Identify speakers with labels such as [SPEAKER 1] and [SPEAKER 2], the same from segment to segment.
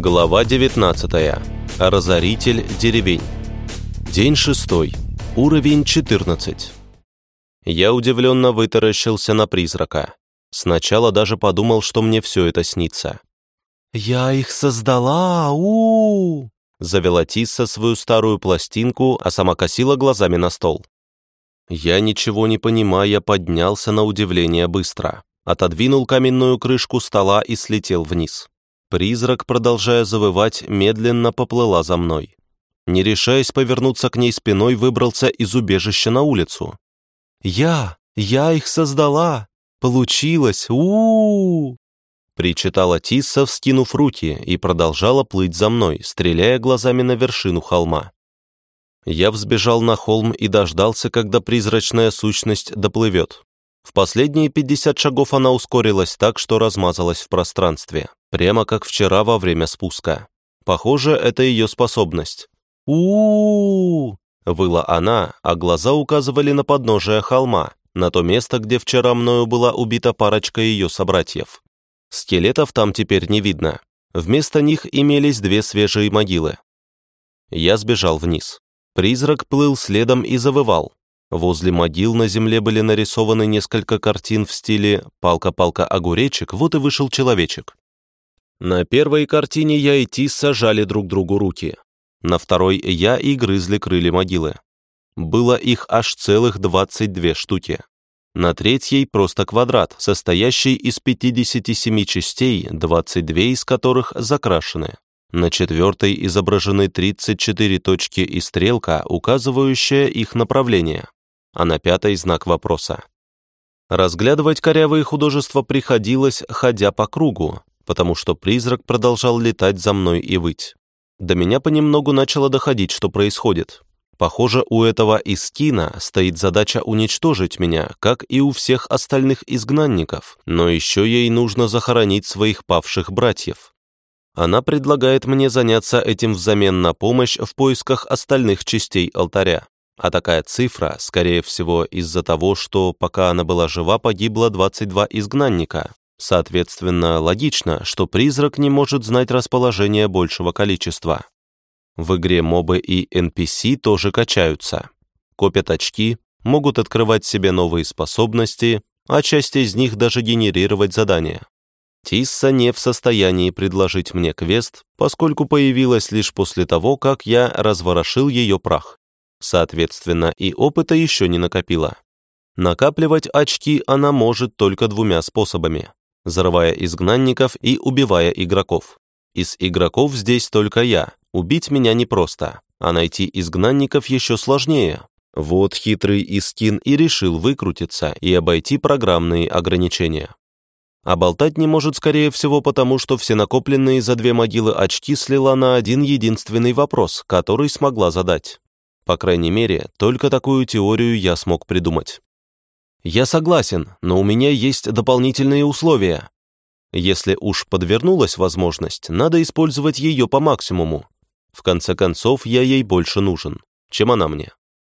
[SPEAKER 1] Глава 19. Разоритель деревень. День шестой. Уровень 14. Я удивленно вытаращился на призрака. Сначала даже подумал, что мне все это снится. «Я их создала! у, -у, -у Завела Тисса свою старую пластинку, а сама косила глазами на стол. Я, ничего не понимая, поднялся на удивление быстро. Отодвинул каменную крышку стола и слетел вниз. Призрак, продолжая завывать, медленно поплыла за мной. Не решаясь повернуться к ней спиной, выбрался из убежища на улицу. «Я! Я их создала! Получилось! у у, -у Причитала Тисса, вскинув руки, и продолжала плыть за мной, стреляя глазами на вершину холма. Я взбежал на холм и дождался, когда призрачная сущность доплывет. В последние 50 шагов она ускорилась так, что размазалась в пространстве, прямо как вчера во время спуска. Похоже, это ее способность. у, -у, -у выла она, а глаза указывали на подножие холма, на то место, где вчера мною была убита парочка ее собратьев. Скелетов там теперь не видно. Вместо них имелись две свежие могилы. Я сбежал вниз. Призрак плыл следом и завывал. Возле могил на земле были нарисованы несколько картин в стиле «палка-палка-огуречек, вот и вышел человечек». На первой картине я и Тис сажали друг другу руки. На второй я и грызли крылья могилы. Было их аж целых 22 штуки. На третьей просто квадрат, состоящий из 57 частей, 22 из которых закрашены. На четвертой изображены 34 точки и стрелка, указывающая их направление а на пятой знак вопроса. Разглядывать корявые художества приходилось, ходя по кругу, потому что призрак продолжал летать за мной и выть. До меня понемногу начало доходить, что происходит. Похоже, у этого Искина стоит задача уничтожить меня, как и у всех остальных изгнанников, но еще ей нужно захоронить своих павших братьев. Она предлагает мне заняться этим взамен на помощь в поисках остальных частей алтаря. А такая цифра, скорее всего, из-за того, что пока она была жива, погибло 22 изгнанника. Соответственно, логично, что призрак не может знать расположение большего количества. В игре мобы и NPC тоже качаются. Копят очки, могут открывать себе новые способности, а часть из них даже генерировать задания. Тисса не в состоянии предложить мне квест, поскольку появилась лишь после того, как я разворошил ее прах. Соответственно, и опыта еще не накопила. Накапливать очки она может только двумя способами – взрывая изгнанников и убивая игроков. Из игроков здесь только я, убить меня непросто, а найти изгнанников еще сложнее. Вот хитрый Искин и решил выкрутиться и обойти программные ограничения. А болтать не может, скорее всего, потому что все накопленные за две могилы очки слила на один единственный вопрос, который смогла задать. По крайней мере, только такую теорию я смог придумать. Я согласен, но у меня есть дополнительные условия. Если уж подвернулась возможность, надо использовать ее по максимуму. В конце концов, я ей больше нужен, чем она мне.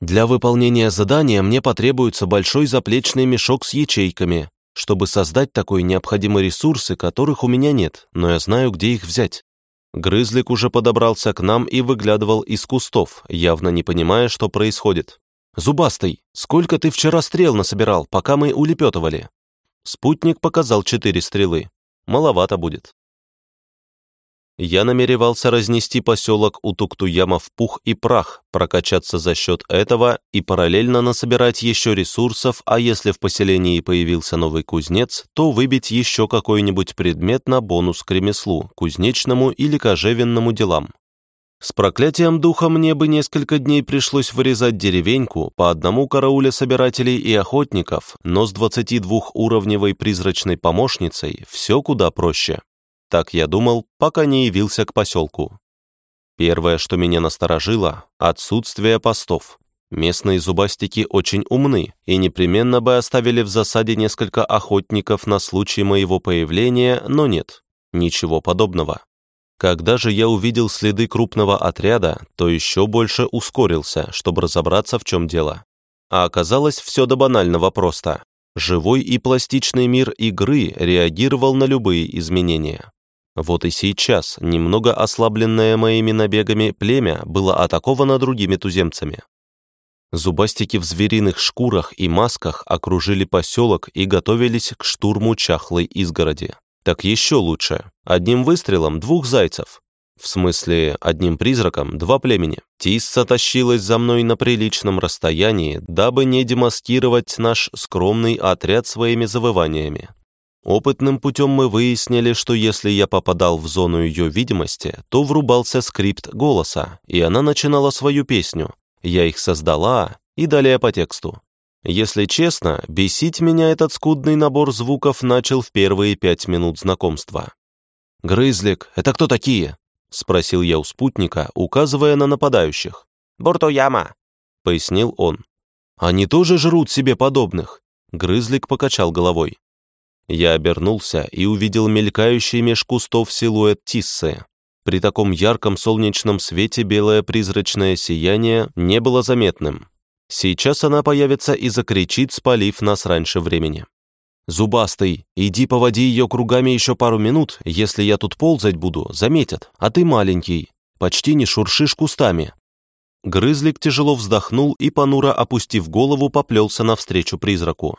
[SPEAKER 1] Для выполнения задания мне потребуется большой заплечный мешок с ячейками. Чтобы создать такой необходимые ресурсы, которых у меня нет, но я знаю, где их взять. Грызлик уже подобрался к нам и выглядывал из кустов, явно не понимая, что происходит. «Зубастый, сколько ты вчера стрел насобирал, пока мы улепетывали?» Спутник показал четыре стрелы. Маловато будет. Я намеревался разнести поселок Утуктуяма в пух и прах, прокачаться за счет этого и параллельно насобирать еще ресурсов, а если в поселении появился новый кузнец, то выбить еще какой-нибудь предмет на бонус к ремеслу, кузнечному или кожевенному делам. С проклятием духа мне бы несколько дней пришлось вырезать деревеньку по одному карауле собирателей и охотников, но с 22-уровневой призрачной помощницей все куда проще. Так я думал, пока не явился к поселку. Первое, что меня насторожило – отсутствие постов. Местные зубастики очень умны и непременно бы оставили в засаде несколько охотников на случай моего появления, но нет, ничего подобного. Когда же я увидел следы крупного отряда, то еще больше ускорился, чтобы разобраться, в чем дело. А оказалось все до банального просто. Живой и пластичный мир игры реагировал на любые изменения. Вот и сейчас, немного ослабленное моими набегами, племя было атаковано другими туземцами. Зубастики в звериных шкурах и масках окружили поселок и готовились к штурму чахлой изгороди. Так еще лучше. Одним выстрелом двух зайцев. В смысле, одним призраком два племени. Тисса тащилась за мной на приличном расстоянии, дабы не демаскировать наш скромный отряд своими завываниями. Опытным путем мы выяснили, что если я попадал в зону ее видимости, то врубался скрипт голоса, и она начинала свою песню. Я их создала, и далее по тексту. Если честно, бесить меня этот скудный набор звуков начал в первые пять минут знакомства. «Грызлик, это кто такие?» — спросил я у спутника, указывая на нападающих.
[SPEAKER 2] «Буртуяма», —
[SPEAKER 1] пояснил он. «Они тоже жрут себе подобных?» Грызлик покачал головой. Я обернулся и увидел мелькающий меж кустов силуэт Тиссы. При таком ярком солнечном свете белое призрачное сияние не было заметным. Сейчас она появится и закричит, спалив нас раньше времени. «Зубастый, иди поводи ее кругами еще пару минут, если я тут ползать буду, заметят, а ты маленький, почти не шуршишь кустами». Грызлик тяжело вздохнул и, понуро опустив голову, поплелся навстречу призраку.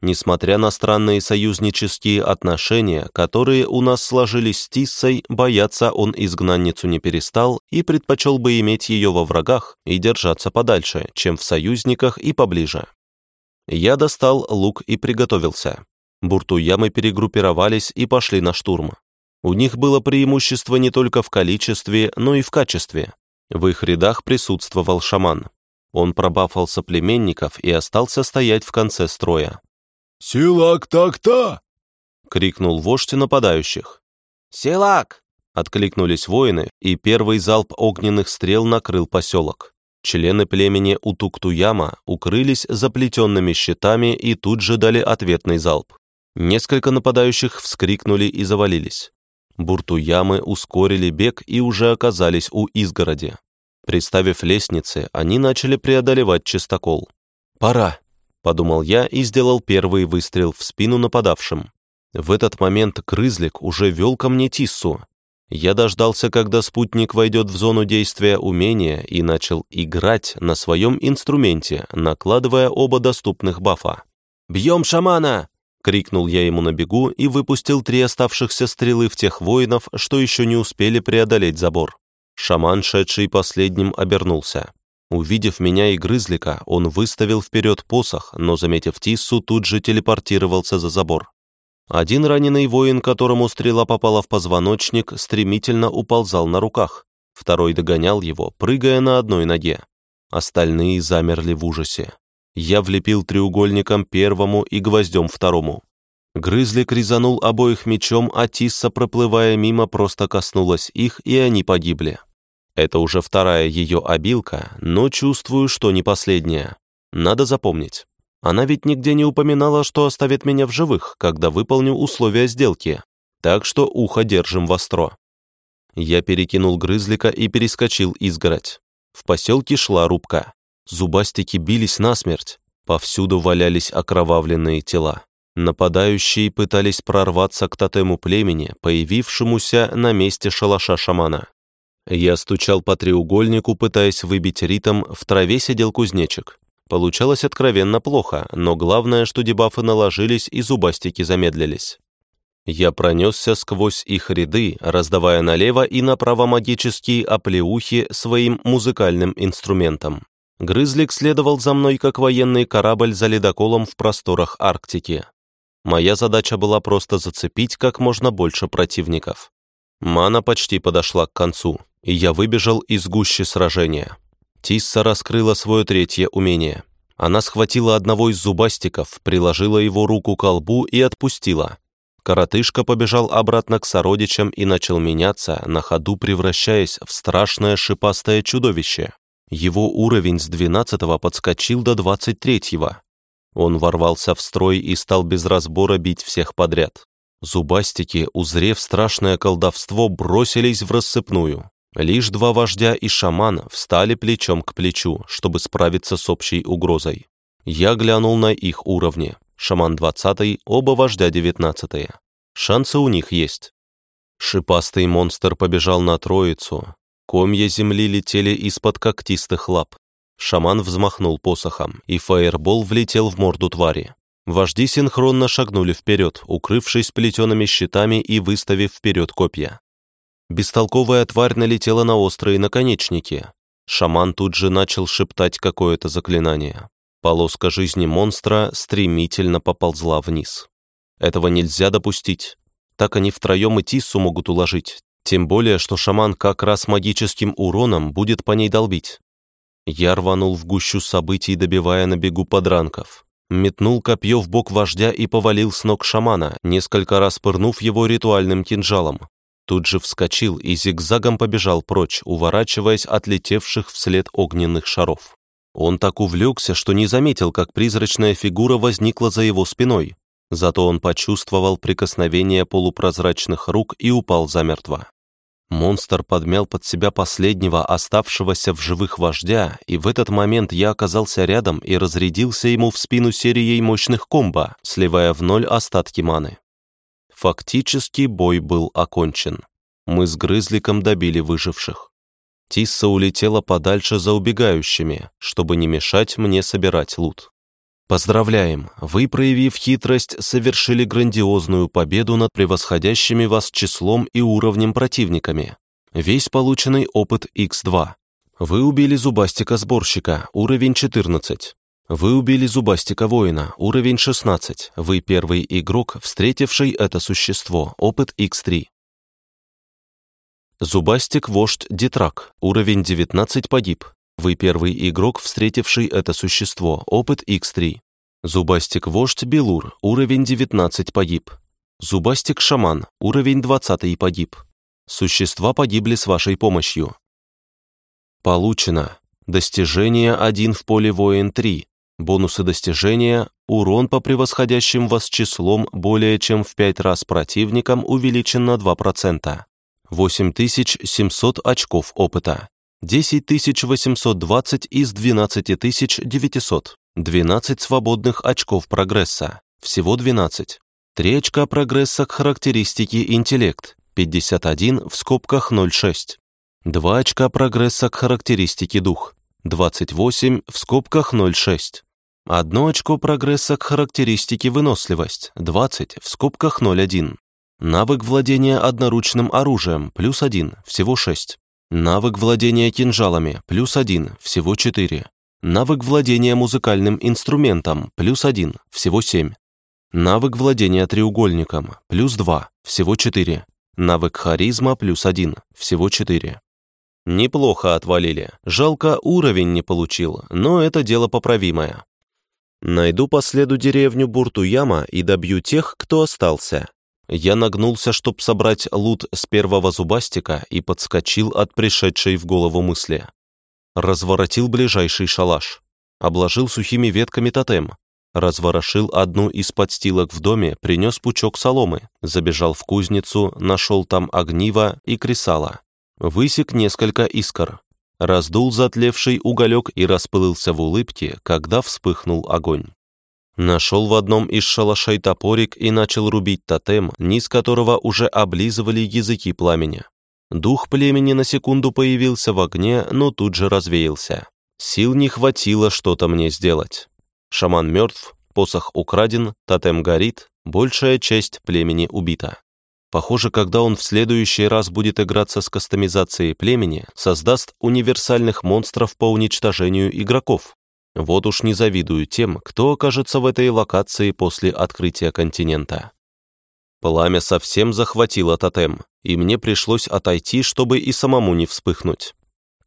[SPEAKER 1] Несмотря на странные союзнические отношения, которые у нас сложились с Тиссой, бояться он изгнанницу не перестал и предпочел бы иметь ее во врагах и держаться подальше, чем в союзниках и поближе. Я достал лук и приготовился. Буртуямы перегруппировались и пошли на штурм. У них было преимущество не только в количестве, но и в качестве. В их рядах присутствовал шаман. Он пробафал соплеменников и остался стоять в конце строя.
[SPEAKER 3] «Силак так-то!»
[SPEAKER 1] — крикнул вождь нападающих.
[SPEAKER 2] «Силак!»
[SPEAKER 1] — откликнулись воины, и первый залп огненных стрел накрыл поселок. Члены племени Утуктуяма укрылись заплетенными щитами и тут же дали ответный залп. Несколько нападающих вскрикнули и завалились. Буртуямы ускорили бег и уже оказались у изгороди. Приставив лестницы, они начали преодолевать чистокол. «Пора!» Подумал я и сделал первый выстрел в спину нападавшим. В этот момент Крызлик уже вел ко мне Тиссу. Я дождался, когда спутник войдет в зону действия умения и начал играть на своем инструменте, накладывая оба доступных бафа. «Бьем шамана!» — крикнул я ему на бегу и выпустил три оставшихся стрелы в тех воинов, что еще не успели преодолеть забор. Шаман, шедший последним, обернулся. Увидев меня и грызлика, он выставил вперед посох, но, заметив Тиссу, тут же телепортировался за забор. Один раненый воин, которому стрела попала в позвоночник, стремительно уползал на руках. Второй догонял его, прыгая на одной ноге. Остальные замерли в ужасе. Я влепил треугольником первому и гвоздем второму. Грызлик резанул обоих мечом, а Тисса, проплывая мимо, просто коснулась их, и они погибли. Это уже вторая ее обилка, но чувствую, что не последняя. Надо запомнить. Она ведь нигде не упоминала, что оставит меня в живых, когда выполню условия сделки. Так что ухо держим востро. Я перекинул грызлика и перескочил изгородь. В поселке шла рубка. Зубастики бились насмерть. Повсюду валялись окровавленные тела. Нападающие пытались прорваться к тотему племени, появившемуся на месте шалаша шамана. Я стучал по треугольнику, пытаясь выбить ритм, в траве сидел кузнечик. Получалось откровенно плохо, но главное, что дебафы наложились и зубастики замедлились. Я пронесся сквозь их ряды, раздавая налево и направо магические оплеухи своим музыкальным инструментом. Грызлик следовал за мной, как военный корабль за ледоколом в просторах Арктики. Моя задача была просто зацепить как можно больше противников. Мана почти подошла к концу и я выбежал из гущи сражения. Тисса раскрыла свое третье умение. Она схватила одного из зубастиков, приложила его руку к колбу и отпустила. Коротышка побежал обратно к сородичам и начал меняться, на ходу превращаясь в страшное шипастое чудовище. Его уровень с 12 подскочил до 23 -го. Он ворвался в строй и стал без разбора бить всех подряд. Зубастики, узрев страшное колдовство, бросились в рассыпную. Лишь два вождя и шаман встали плечом к плечу, чтобы справиться с общей угрозой. Я глянул на их уровни. Шаман 20 оба вождя 19 -е. Шансы у них есть. Шипастый монстр побежал на троицу. Комья земли летели из-под когтистых лап. Шаман взмахнул посохом, и фаербол влетел в морду твари. Вожди синхронно шагнули вперед, укрывшись плетеными щитами и выставив вперед копья. Бестолковая тварь налетела на острые наконечники. Шаман тут же начал шептать какое-то заклинание. Полоска жизни монстра стремительно поползла вниз. Этого нельзя допустить. Так они втроем и Тиссу могут уложить. Тем более, что шаман как раз магическим уроном будет по ней долбить. Я рванул в гущу событий, добивая на бегу подранков. Метнул копье в бок вождя и повалил с ног шамана, несколько раз пырнув его ритуальным кинжалом. Тут же вскочил и зигзагом побежал прочь, уворачиваясь от летевших вслед огненных шаров. Он так увлекся, что не заметил, как призрачная фигура возникла за его спиной. Зато он почувствовал прикосновение полупрозрачных рук и упал замертво. Монстр подмял под себя последнего оставшегося в живых вождя, и в этот момент я оказался рядом и разрядился ему в спину серией мощных комбо, сливая в ноль остатки маны. Фактически бой был окончен. Мы с Грызликом добили выживших. Тисса улетела подальше за убегающими, чтобы не мешать мне собирать лут. Поздравляем! Вы, проявив хитрость, совершили грандиозную победу над превосходящими вас числом и уровнем противниками. Весь полученный опыт X2. Вы убили зубастика-сборщика, уровень 14. Вы убили зубастика-воина, уровень 16. Вы первый игрок, встретивший это существо, опыт X3. Зубастик-вождь Дитрак, уровень 19 погиб. Вы первый игрок, встретивший это существо, опыт X3. Зубастик-вождь Белур, уровень 19 погиб. Зубастик-шаман, уровень 20 погиб. Существа погибли с вашей помощью. Получено. Достижение 1 в поле воин 3. Бонусы достижения, урон по превосходящим вас числом более чем в 5 раз противникам увеличен на 2%. 8700 очков опыта, 10820 из 12900, 12 свободных очков прогресса, всего 12, 3 очка прогресса к характеристике интеллект, 51 в скобках 0,6, 2 очка прогресса к характеристике дух, 28 в скобках 0,6, 1 очко прогресса к характеристике выносливость, 20 в скобках 0,1, Навык владения одноручным оружием – плюс один, всего шесть. Навык владения кинжалами – плюс один, всего четыре. Навык владения музыкальным инструментом – плюс один, всего семь. Навык владения треугольником – плюс два, всего четыре. Навык харизма – плюс один, всего четыре. Неплохо отвалили. Жалко, уровень не получил, но это дело поправимое. Найду по следу деревню Буртуяма и добью тех, кто остался. Я нагнулся, чтоб собрать лут с первого зубастика и подскочил от пришедшей в голову мысли. Разворотил ближайший шалаш. Обложил сухими ветками тотем. Разворошил одну из подстилок в доме, принес пучок соломы, забежал в кузницу, нашел там огниво и кресало. Высек несколько искр. Раздул затлевший уголек и расплылся в улыбке, когда вспыхнул огонь. Нашел в одном из шалашей топорик и начал рубить тотем, низ которого уже облизывали языки пламени. Дух племени на секунду появился в огне, но тут же развеялся. Сил не хватило что-то мне сделать. Шаман мертв, посох украден, тотем горит, большая часть племени убита. Похоже, когда он в следующий раз будет играться с кастомизацией племени, создаст универсальных монстров по уничтожению игроков. Вот уж не завидую тем, кто окажется в этой локации после открытия континента. Пламя совсем захватило тотем, и мне пришлось отойти, чтобы и самому не вспыхнуть.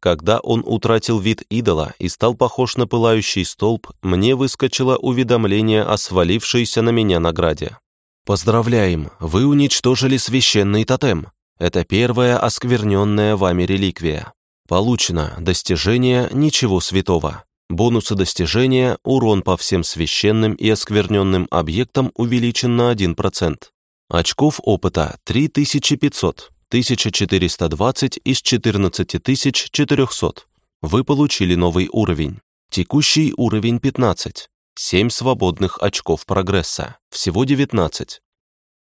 [SPEAKER 1] Когда он утратил вид идола и стал похож на пылающий столб, мне выскочило уведомление о свалившейся на меня награде. «Поздравляем, вы уничтожили священный тотем. Это первая оскверненная вами реликвия. Получено достижение «Ничего святого». Бонусы достижения, урон по всем священным и оскверненным объектам увеличен на 1%. Очков опыта 3500, 1420 из 14400. Вы получили новый уровень. Текущий уровень 15. 7 свободных очков прогресса. Всего 19.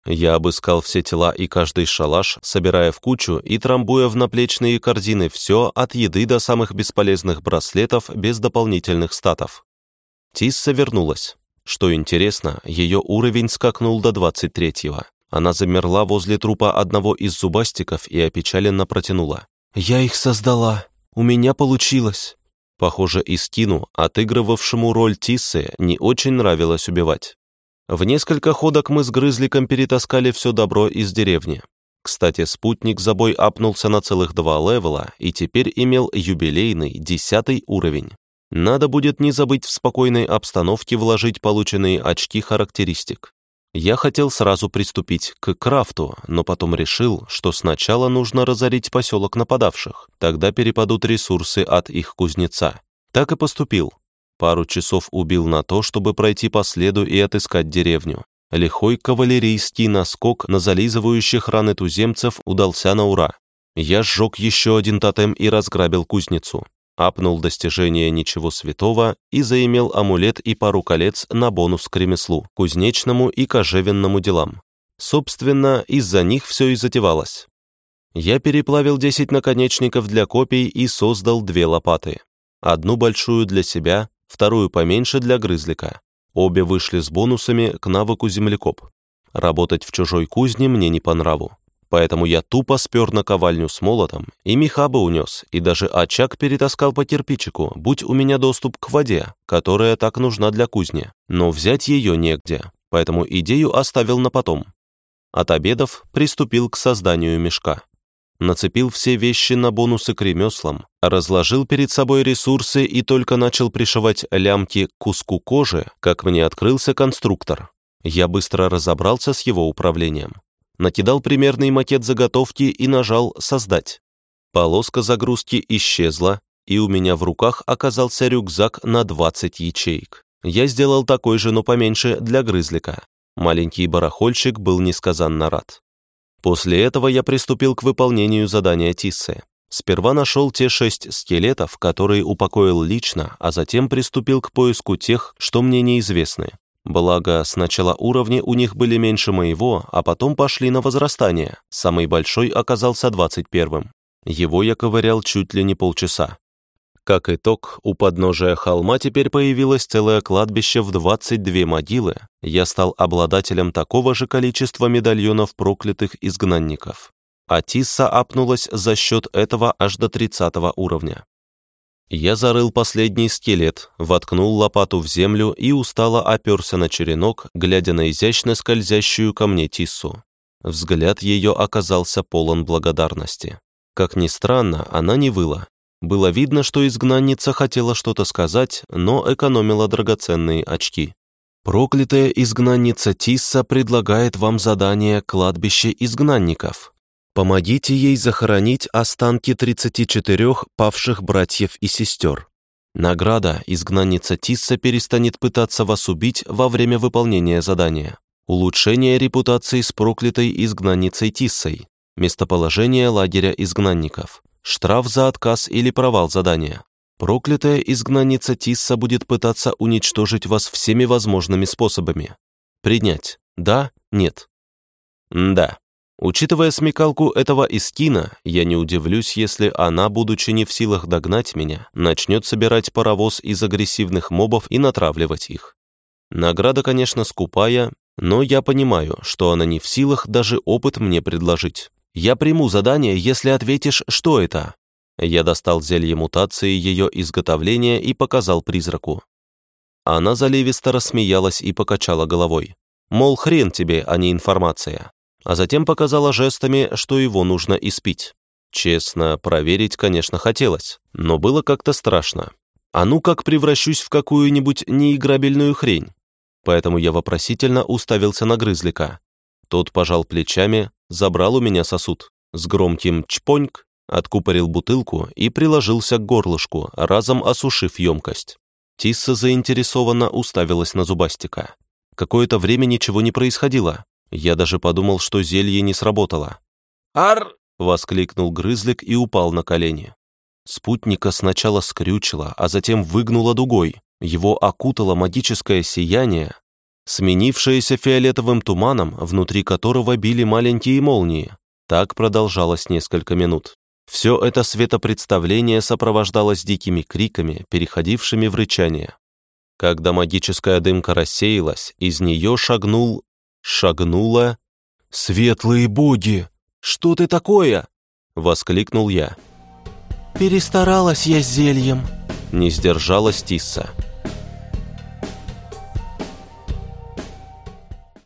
[SPEAKER 1] Я обыскал все тела и каждый шалаш, собирая в кучу и трамбуя в наплечные корзины все от еды до самых бесполезных браслетов без дополнительных статов. Тисса вернулась. Что интересно, ее уровень скакнул до 23-го. Она замерла возле трупа одного из зубастиков и опечаленно протянула. «Я их создала. У меня получилось». Похоже, Искину, отыгрывавшему роль Тиссы, не очень нравилось убивать. В несколько ходок мы с Грызликом перетаскали все добро из деревни. Кстати, спутник за бой апнулся на целых два левела и теперь имел юбилейный десятый уровень. Надо будет не забыть в спокойной обстановке вложить полученные очки характеристик. Я хотел сразу приступить к крафту, но потом решил, что сначала нужно разорить поселок нападавших, тогда перепадут ресурсы от их кузнеца. Так и поступил. Пару часов убил на то, чтобы пройти по следу и отыскать деревню. Лихой кавалерийский наскок на зализывающих раны туземцев удался на ура. Я сжег еще один тотем и разграбил кузницу. Апнул достижение ничего святого и заимел амулет и пару колец на бонус к ремеслу, кузнечному и кожевенному делам. Собственно, из-за них все и затевалось. Я переплавил 10 наконечников для копий и создал две лопаты. Одну большую для себя, вторую поменьше для грызлика. Обе вышли с бонусами к навыку землекоп. Работать в чужой кузне мне не по нраву. Поэтому я тупо спер на ковальню с молотом, и меха бы унес, и даже очаг перетаскал по кирпичику, будь у меня доступ к воде, которая так нужна для кузни. Но взять ее негде, поэтому идею оставил на потом. От обедов приступил к созданию мешка нацепил все вещи на бонусы к ремеслам, разложил перед собой ресурсы и только начал пришивать лямки к куску кожи, как мне открылся конструктор. Я быстро разобрался с его управлением. Накидал примерный макет заготовки и нажал «Создать». Полоска загрузки исчезла, и у меня в руках оказался рюкзак на 20 ячеек. Я сделал такой же, но поменьше, для грызлика. Маленький барахольщик был несказанно рад. После этого я приступил к выполнению задания Тиссы. Сперва нашел те шесть скелетов, которые упокоил лично, а затем приступил к поиску тех, что мне неизвестны. Благо, сначала уровни у них были меньше моего, а потом пошли на возрастание. Самый большой оказался двадцать первым. Его я ковырял чуть ли не полчаса. Как итог, у подножия холма теперь появилось целое кладбище в 22 могилы. Я стал обладателем такого же количества медальонов проклятых изгнанников. А Тисса апнулась за счет этого аж до 30 уровня. Я зарыл последний скелет, воткнул лопату в землю и устало оперся на черенок, глядя на изящно скользящую ко мне Тиссу. Взгляд ее оказался полон благодарности. Как ни странно, она не выла, было видно, что изгнанница хотела что-то сказать, но экономила драгоценные очки. «Проклятая изгнанница Тисса предлагает вам задание «Кладбище изгнанников». Помогите ей захоронить останки 34 павших братьев и сестер. Награда изгнанница Тисса перестанет пытаться вас убить во время выполнения задания. Улучшение репутации с проклятой изгнанницей Тиссой. Местоположение лагеря изгнанников штраф за отказ или провал задания. Проклятая изгнанница Тисса будет пытаться уничтожить вас всеми возможными способами. Принять. Да, нет. да. Учитывая смекалку этого Искина, я не удивлюсь, если она, будучи не в силах догнать меня, начнет собирать паровоз из агрессивных мобов и натравливать их. Награда, конечно, скупая, но я понимаю, что она не в силах даже опыт мне предложить. Я приму задание, если ответишь, что это». Я достал зелье мутации ее изготовления и показал призраку. Она заливисто рассмеялась и покачала головой. Мол, хрен тебе, а не информация. А затем показала жестами, что его нужно испить. Честно, проверить, конечно, хотелось, но было как-то страшно. А ну как превращусь в какую-нибудь неиграбельную хрень? Поэтому я вопросительно уставился на грызлика. Тот пожал плечами, забрал у меня сосуд. С громким «чпоньк» откупорил бутылку и приложился к горлышку, разом осушив емкость. Тисса заинтересованно уставилась на зубастика. Какое-то время ничего не происходило. Я даже подумал, что зелье не сработало.
[SPEAKER 2] «Ар!»
[SPEAKER 1] — воскликнул грызлик и упал на колени. Спутника сначала скрючило, а затем выгнуло дугой. Его окутало магическое сияние, сменившееся фиолетовым туманом, внутри которого били маленькие молнии. Так продолжалось несколько минут. Все это светопредставление сопровождалось дикими криками, переходившими в рычание. Когда магическая дымка рассеялась, из нее шагнул... шагнула... «Светлые боги! Что ты такое?» — воскликнул я.
[SPEAKER 4] «Перестаралась я с зельем», —
[SPEAKER 1] не сдержалась Тисса.